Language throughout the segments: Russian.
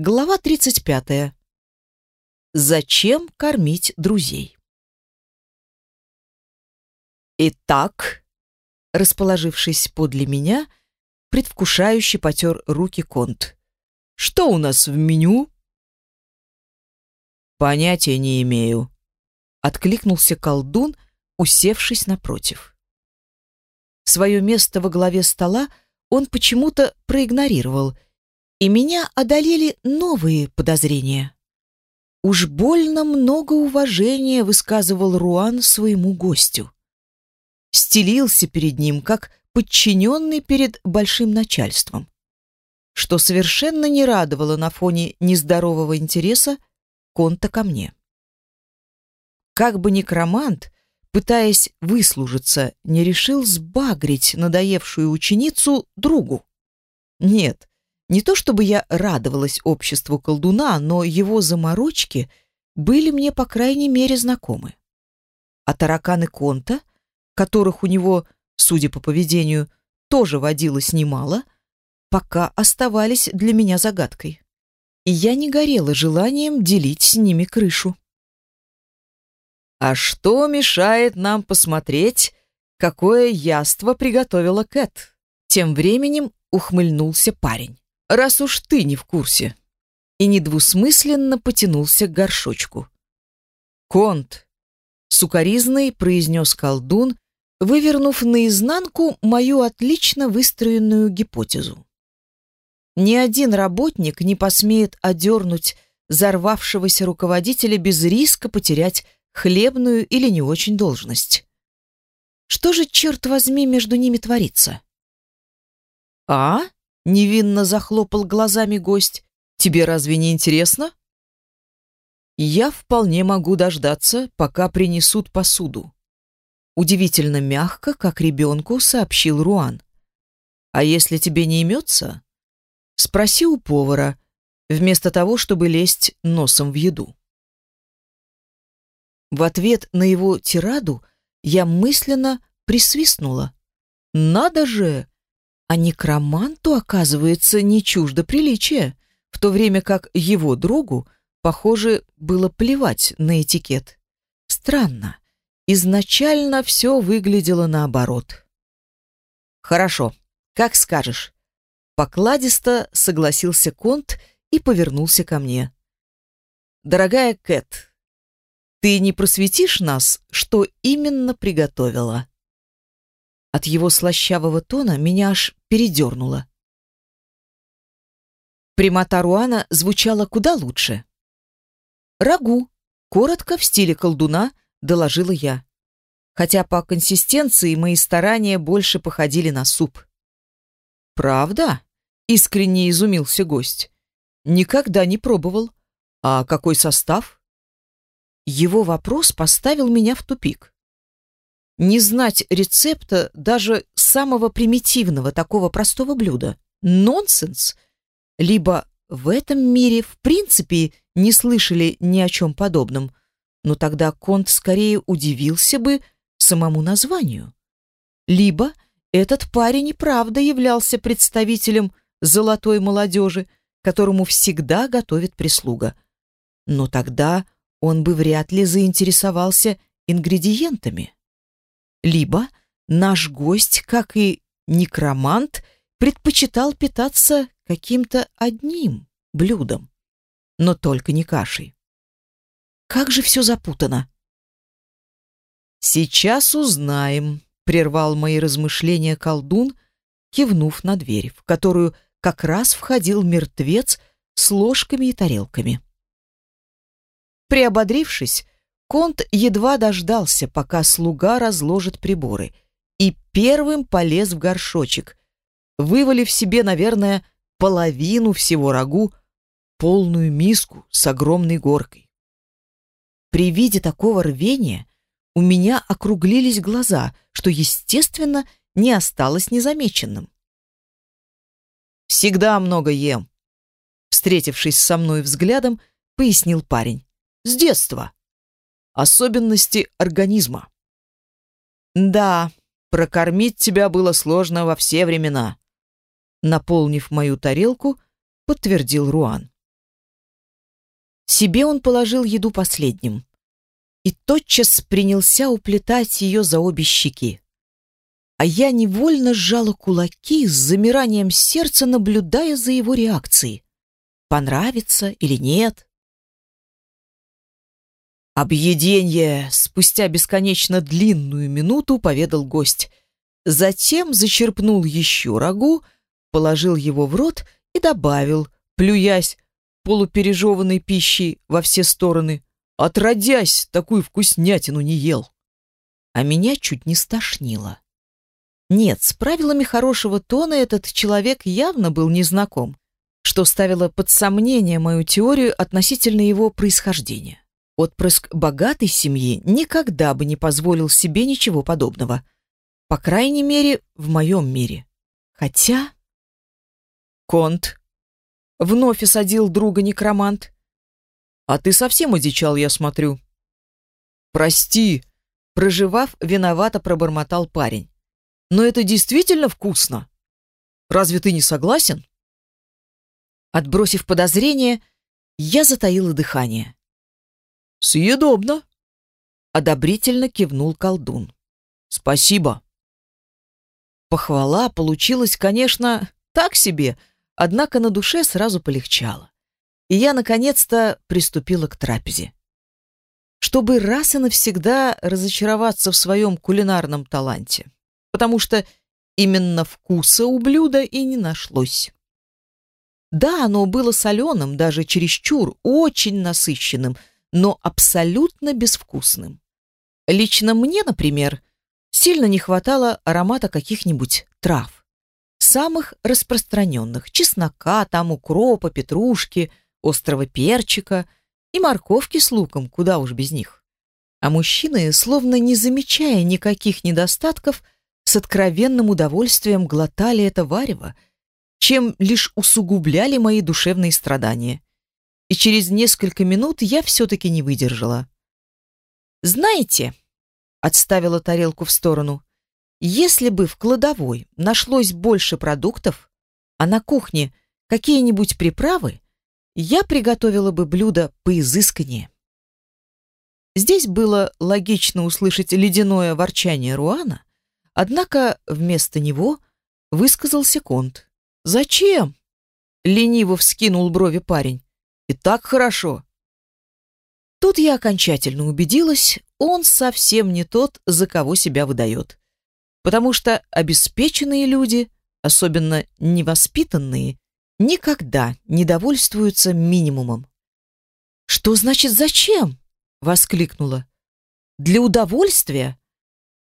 Глава 35. Зачем кормить друзей? Итак, расположившись подле меня, предвкушающе потер руки Конт. Что у нас в меню? Понятия не имею. Откликнулся колдун, усевшись напротив. Свое место во главе стола он почему-то проигнорировал — и меня одолели новые подозрения. Уж больно много уважения высказывал Руан своему гостю. Стелился перед ним, как подчиненный перед большим начальством, что совершенно не радовало на фоне нездорового интереса Конта ко мне. Как бы некромант, пытаясь выслужиться, не решил сбагрить надоевшую ученицу другу. Нет, не то чтобы я радовалась обществу колдуна, но его заморочки были мне, по крайней мере, знакомы. А тараканы Конта, которых у него, судя по поведению, тоже водилось немало, пока оставались для меня загадкой. И я не горела желанием делить с ними крышу. «А что мешает нам посмотреть, какое яство приготовила Кэт?» Тем временем ухмыльнулся парень раз уж ты не в курсе. И недвусмысленно потянулся к горшочку. Конт, сукоризный произнес колдун, вывернув наизнанку мою отлично выстроенную гипотезу. Ни один работник не посмеет одернуть взорвавшегося руководителя без риска потерять хлебную или не очень должность. Что же, черт возьми, между ними творится? А? Невинно захлопал глазами гость. Тебе разве не интересно? Я вполне могу дождаться, пока принесут посуду. Удивительно мягко, как ребенку, сообщил Руан. А если тебе не имется, спроси у повара, вместо того, чтобы лезть носом в еду. В ответ на его тираду я мысленно присвистнула. Надо же! А некроманту, оказывается, не чуждо приличия, в то время как его другу, похоже, было плевать на этикет. Странно. Изначально все выглядело наоборот. «Хорошо, как скажешь». Покладисто согласился Конт и повернулся ко мне. «Дорогая Кэт, ты не просветишь нас, что именно приготовила?» От его слащавого тона меня аж передернуло. Прямота Руана звучала куда лучше. «Рагу», коротко в стиле колдуна, доложила я. Хотя по консистенции мои старания больше походили на суп. «Правда?» — искренне изумился гость. «Никогда не пробовал. А какой состав?» Его вопрос поставил меня в тупик. Не знать рецепта даже самого примитивного такого простого блюда – нонсенс. Либо в этом мире в принципе не слышали ни о чем подобном, но тогда Конт скорее удивился бы самому названию. Либо этот парень и правда являлся представителем золотой молодежи, которому всегда готовит прислуга. Но тогда он бы вряд ли заинтересовался ингредиентами. Либо наш гость, как и некромант, предпочитал питаться каким-то одним блюдом, но только не кашей. Как же все запутано. Сейчас узнаем, прервал мои размышления колдун, кивнув на дверь, в которую как раз входил мертвец с ложками и тарелками. Приободрившись, Конт едва дождался, пока слуга разложит приборы, и первым полез в горшочек, вывалив себе, наверное, половину всего рагу, полную миску с огромной горкой. При виде такого рвения у меня округлились глаза, что, естественно, не осталось незамеченным. «Всегда много ем», — встретившись со мной взглядом, пояснил парень. «С детства» особенности организма. Да, прокормить тебя было сложно во все времена. Наполнив мою тарелку, подтвердил Руан. Себе он положил еду последним и тотчас принялся уплетать ее за обе щеки. А я невольно сжала кулаки с замиранием сердца, наблюдая за его реакцией. Понравится или нет? «Объеденье!» — спустя бесконечно длинную минуту поведал гость. Затем зачерпнул еще рагу, положил его в рот и добавил, плюясь полупережеванной пищей во все стороны. Отродясь, такую вкуснятину не ел. А меня чуть не стошнило. Нет, с правилами хорошего тона этот человек явно был незнаком, что ставило под сомнение мою теорию относительно его происхождения. Отпрыск богатой семьи никогда бы не позволил себе ничего подобного. По крайней мере, в моем мире. Хотя... Конт. Вновь осадил друга некромант. А ты совсем одичал, я смотрю. Прости. Проживав, виновато пробормотал парень. Но это действительно вкусно. Разве ты не согласен? Отбросив подозрение, я затаила дыхание. «Съедобно!» — одобрительно кивнул колдун. «Спасибо!» Похвала получилась, конечно, так себе, однако на душе сразу полегчало. И я, наконец-то, приступила к трапезе. Чтобы раз и навсегда разочароваться в своем кулинарном таланте, потому что именно вкуса у блюда и не нашлось. Да, оно было соленым, даже чересчур, очень насыщенным — но абсолютно безвкусным. Лично мне, например, сильно не хватало аромата каких-нибудь трав. Самых распространенных – чеснока, там укропа, петрушки, острого перчика и морковки с луком, куда уж без них. А мужчины, словно не замечая никаких недостатков, с откровенным удовольствием глотали это варево, чем лишь усугубляли мои душевные страдания и через несколько минут я все-таки не выдержала. «Знаете», — отставила тарелку в сторону, «если бы в кладовой нашлось больше продуктов, а на кухне какие-нибудь приправы, я приготовила бы блюдо поизысканнее». Здесь было логично услышать ледяное ворчание Руана, однако вместо него высказался Конт. «Зачем?» — лениво вскинул брови парень. И так хорошо. Тут я окончательно убедилась, он совсем не тот, за кого себя выдает. Потому что обеспеченные люди, особенно невоспитанные, никогда не довольствуются минимумом. «Что значит зачем?» — воскликнула. «Для удовольствия?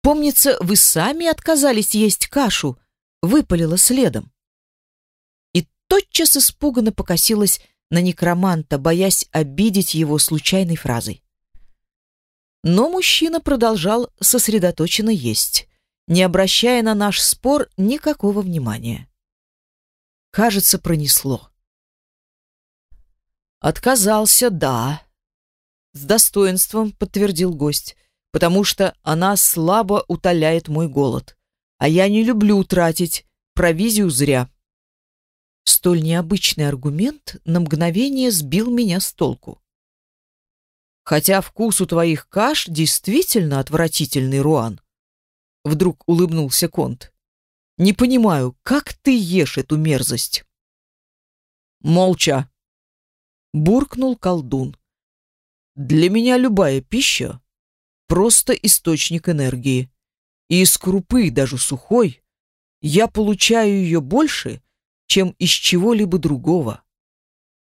Помнится, вы сами отказались есть кашу», — выпалила следом. И тотчас испуганно покосилась на некроманта, боясь обидеть его случайной фразой. Но мужчина продолжал сосредоточенно есть, не обращая на наш спор никакого внимания. Кажется, пронесло. Отказался, да. С достоинством подтвердил гость, потому что она слабо утоляет мой голод, а я не люблю тратить провизию зря. Столь необычный аргумент на мгновение сбил меня с толку. Хотя вкус у твоих каш действительно отвратительный, Руан. Вдруг улыбнулся Конт. Не понимаю, как ты ешь эту мерзость? Молча. Буркнул колдун. Для меня любая пища просто источник энергии. И из крупы, даже сухой, я получаю ее больше, чем из чего-либо другого.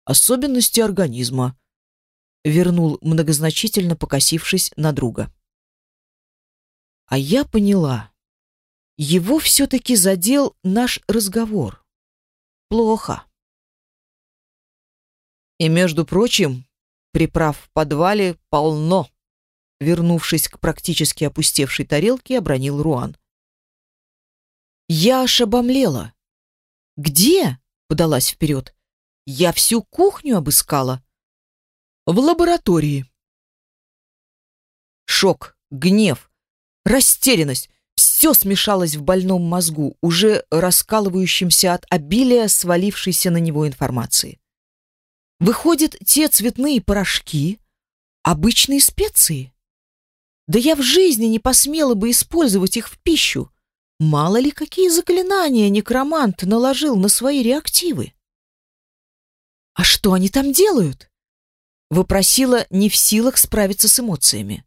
Особенности организма. Вернул многозначительно покосившись на друга. А я поняла. Его все-таки задел наш разговор. Плохо. И, между прочим, приправ в подвале полно. Вернувшись к практически опустевшей тарелке, обронил Руан. Я аж обомлела. «Где?» — подалась вперед. «Я всю кухню обыскала». «В лаборатории». Шок, гнев, растерянность — все смешалось в больном мозгу, уже раскалывающемся от обилия свалившейся на него информации. Выходят, те цветные порошки — обычные специи. Да я в жизни не посмела бы использовать их в пищу. Мало ли, какие заклинания некромант наложил на свои реактивы. «А что они там делают?» — вопросила, не в силах справиться с эмоциями.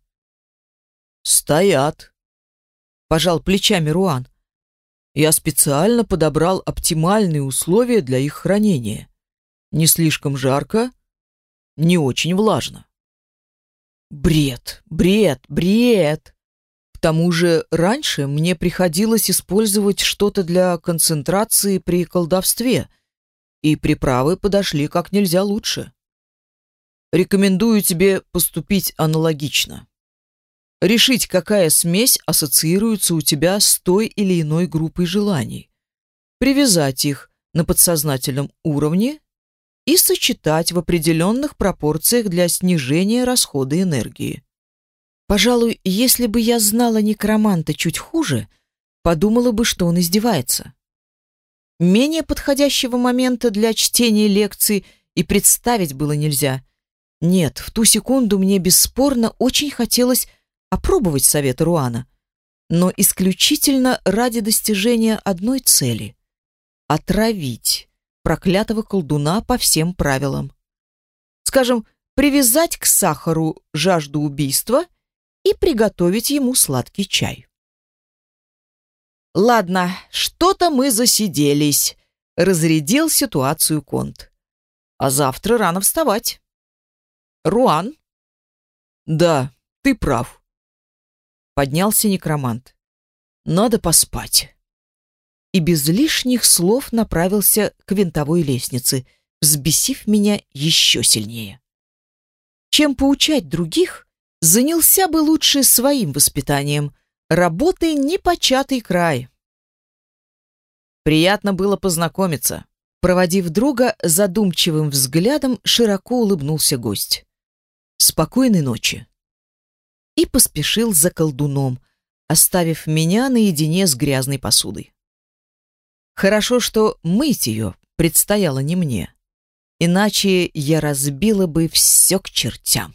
«Стоят», — пожал плечами Руан. «Я специально подобрал оптимальные условия для их хранения. Не слишком жарко, не очень влажно. Бред, бред, бред. Тому же раньше мне приходилось использовать что-то для концентрации при колдовстве, и приправы подошли как нельзя лучше. Рекомендую тебе поступить аналогично. Решить, какая смесь ассоциируется у тебя с той или иной группой желаний. Привязать их на подсознательном уровне и сочетать в определенных пропорциях для снижения расхода энергии. Пожалуй, если бы я знала некроманта чуть хуже, подумала бы, что он издевается. Менее подходящего момента для чтения лекций и представить было нельзя. Нет, в ту секунду мне бесспорно очень хотелось опробовать советы Руана, но исключительно ради достижения одной цели — отравить проклятого колдуна по всем правилам. Скажем, привязать к сахару жажду убийства и приготовить ему сладкий чай. «Ладно, что-то мы засиделись», — разрядил ситуацию Конт. «А завтра рано вставать». «Руан?» «Да, ты прав», — поднялся некромант. «Надо поспать» и без лишних слов направился к винтовой лестнице, взбесив меня еще сильнее. Чем поучать других, занялся бы лучше своим воспитанием. Работы непочатый край. Приятно было познакомиться. Проводив друга задумчивым взглядом, широко улыбнулся гость. Спокойной ночи. И поспешил за колдуном, оставив меня наедине с грязной посудой. Хорошо, что мыть ее предстояло не мне. Иначе я разбила бы все к чертям.